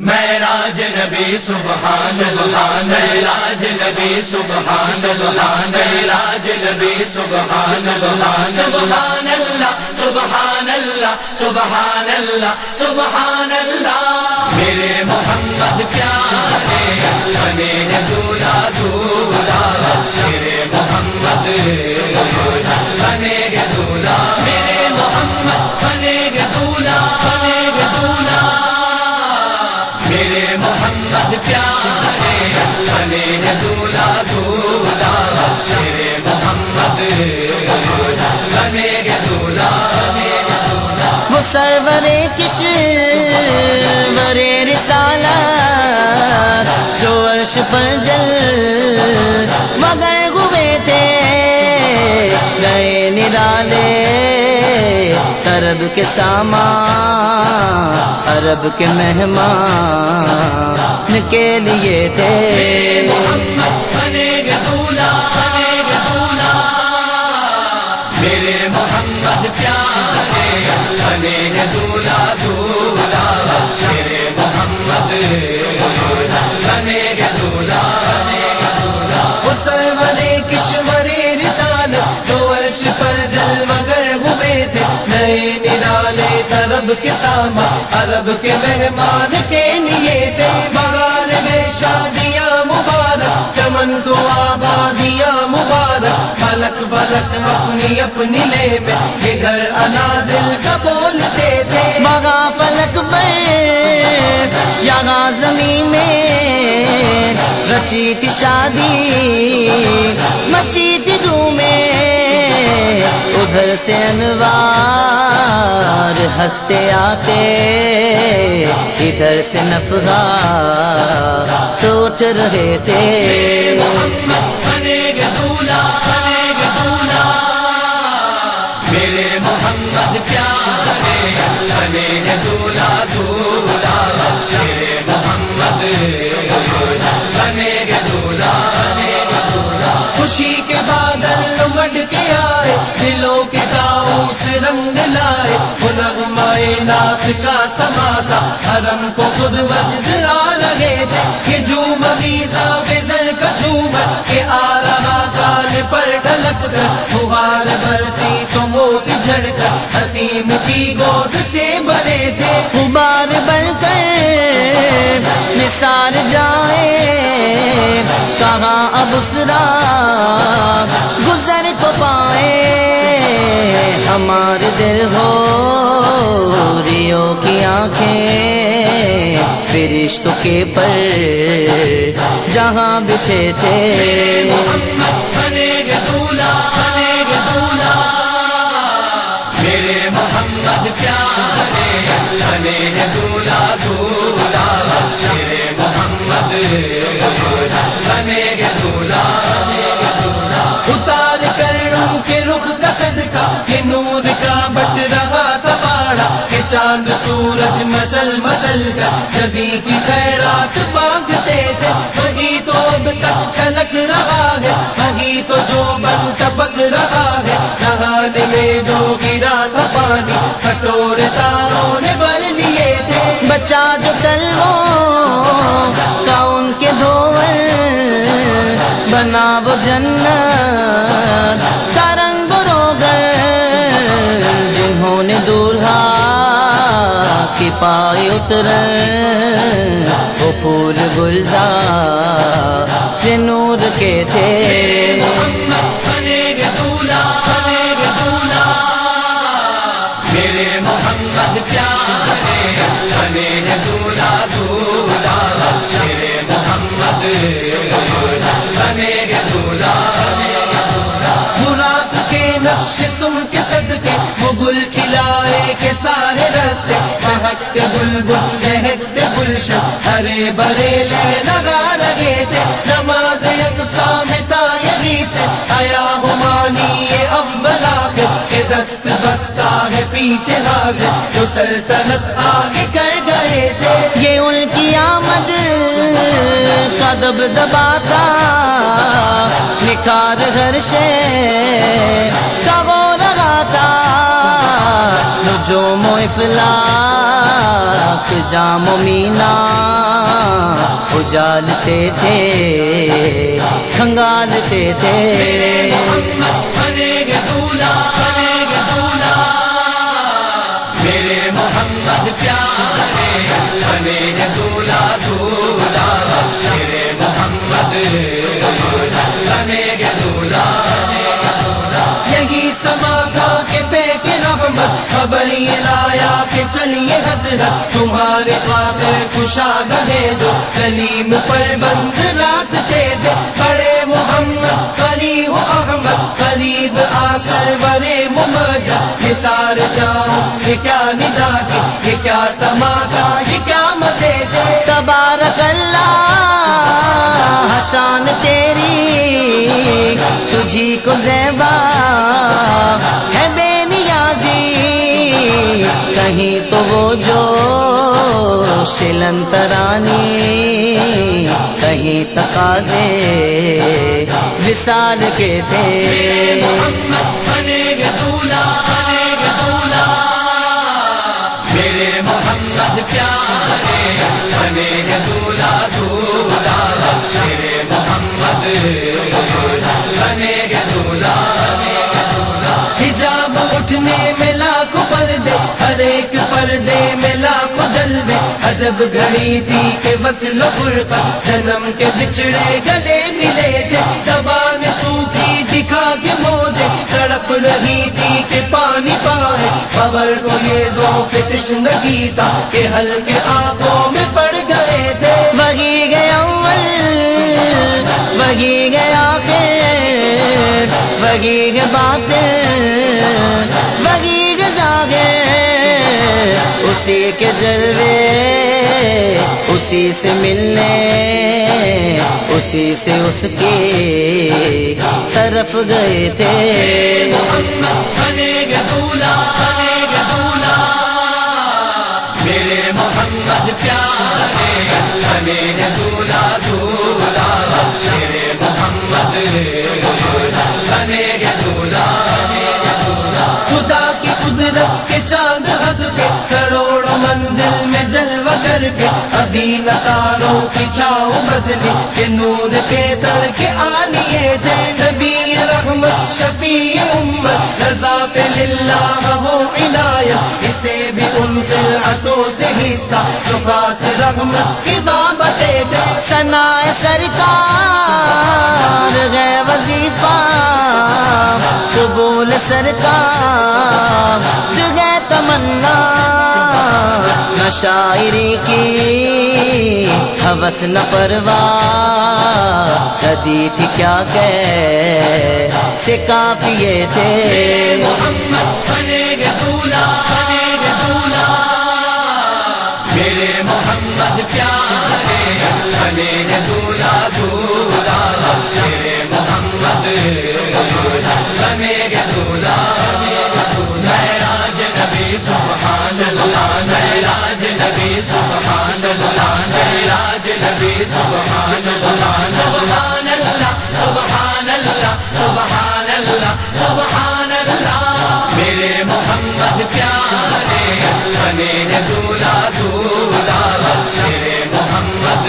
میراج نبی سبحان سبحان میراج نبی سبحان سبحان میراج نبی سبحان سبحان سبحان اللہ سبحان اللہ سبحان اللہ سبحان اللہ۔ میرے محمد پیارے اللہ بنے دولا دولا میرے محمد۔ سرور کش مرے رسالہ جو عرش پر جل مگر ہوئے تھے گئے نرالے عرب کے سامان، عرب کے مہمان کے لیے تھے۔ محمد میرے محمد پیارے بنے دولا دھولا میرے محمد بنے دولا وہ سرور کشور رسالت تو عرش پر جل مگر طرب کے ساما، عرب کے مہمان کے لیے تھے بغار گئے شادیاں مبارک، چمن کو آبادیاں مبارک فلک فلک اپنی اپنی لے میں یہ گھر انا دل کا بولتے تھے مگا فلک پر یہاں زمین میں رچی تھی شادی مچی تھی دھومیں ادھر سے انوار ہنستے آتے ادھر سے نفرا ٹوٹ رہے تھے محمد بنے میرے محمد پیارے نغمائے نات کا سماتا، حرم کو خود وجد آ رہے تھے۔ کہ جھوم ویزا بزر کا جھومر کہ آ رہا کال پر ڈلک کر۔ بہار برسی تو موت جھڑ کر۔ حتیم کی گود سے بنے تھے۔ غبار بن کر نثار جائے۔ کہاں اب اسرا گزر کو پائے؟ ہمارے دل ہو ریو کی آنکھیں فرشتوں کے پر، جہاں بچھے تھے۔ میرے محمد پیارے میرے محمد اتار کر ان کے رخ کا صدقہ۔ سورج مچل مچل کر جبھی کی خیرات مانگتے تھے۔ وہی تو اب تک چھلک رہا ہے۔ وہی تو جو بن ٹپک رہا ہے۔ نہانے میں جو گرا تھا پانی، کٹور تاروں نے بن لیے تھے۔ بچہ جو تلووں کا ان کے دھوول بنا وہ جنت۔ کے پائے اتر وہ پھول گلزار نور کے تھے۔ نقش سن کے صدقے وہ گل کھلائے کے سارے رستے مہکتے بل بل مہکتے گلشن، ہرے برے لے لگا لگے تھے۔ نماز یکساں تا یہی سے آیا ہمانی یہ امبلا کے دست بستہ ہے پیچھے حاضر جو سلطنت آگے کر گئے تھے۔ یہ ان کی آمد کا دب دباتا نکھار گھر سے کا وہ رہا تھا نجوم و افلاق جام و مینا اجالتے تھے، کھنگالتے تھے۔ خبر یہ لایا کہ چلیے حضرت تمہارے خاطر کشاد ہے جو کلیم پر بند راستے دے بڑے محمد قریب احمد قریب آسر بڑے ممجد نثار جاؤ یہ کیا ندا کی یہ کیا سما کا یہ کیا مزے دے؟ تبارک اللہ، شان تیری، تجھی کو زیبا ہے بے نیازی۔ کہیں تو وہ جو سلنترانی کہیں تقاضے وصال کے تھے۔ محمد بنے عجب گھڑی تھی کہ وصل فرقت جنم کے بچڑے گلے ملے تھے۔ زبان سوکھی دکھا کے موجے، تڑپ رہی تھی کہ پانی پائے۔ خبر کو یہ ذوق تشنگی تھا کہ ہلکے آنکھوں میں پڑ گئے تھے۔ وہی گیا اول، وہی گیا آخر، وہی گے باتیں۔ اسی کے جلوے اسی سے ملنے، اسی سے اس کی طرف گئے تھے۔ محمد بنے گے دولا بنے گے دولا۔ میرے محمد پیارے بنے گے دولا دولا کے ابھی نتاروں کی چھاؤ بدلی کے نور کے تڑکے آنیے تھے نبی رحمت، شفیع امت۔ رضا پہ للہ ہو عنایت، اسے بھی ان فلعتوں سے حصہ۔ جو خاص رحمت کی بابتیں تھے سنا سرکار گئے وظیفہ۔ قبول سرکار جگہ تمنا شاعری کی حوث نہ پروا کدی تھی کیا کہ سے کافیے تھے۔ محمد بنے گے دولا بنے گے دولا میرے محمد پیارے بنے گے دولا دولا میرے محمد بنے گے دولا سبحان اللہ معراج نبی سبحان اللہ معراج نبی سبحان اللہ سبحان اللہ سبحان اللہ سبحان اللہ سبحان میرے محمد پیارے نے دھولا دھولا میرے محمد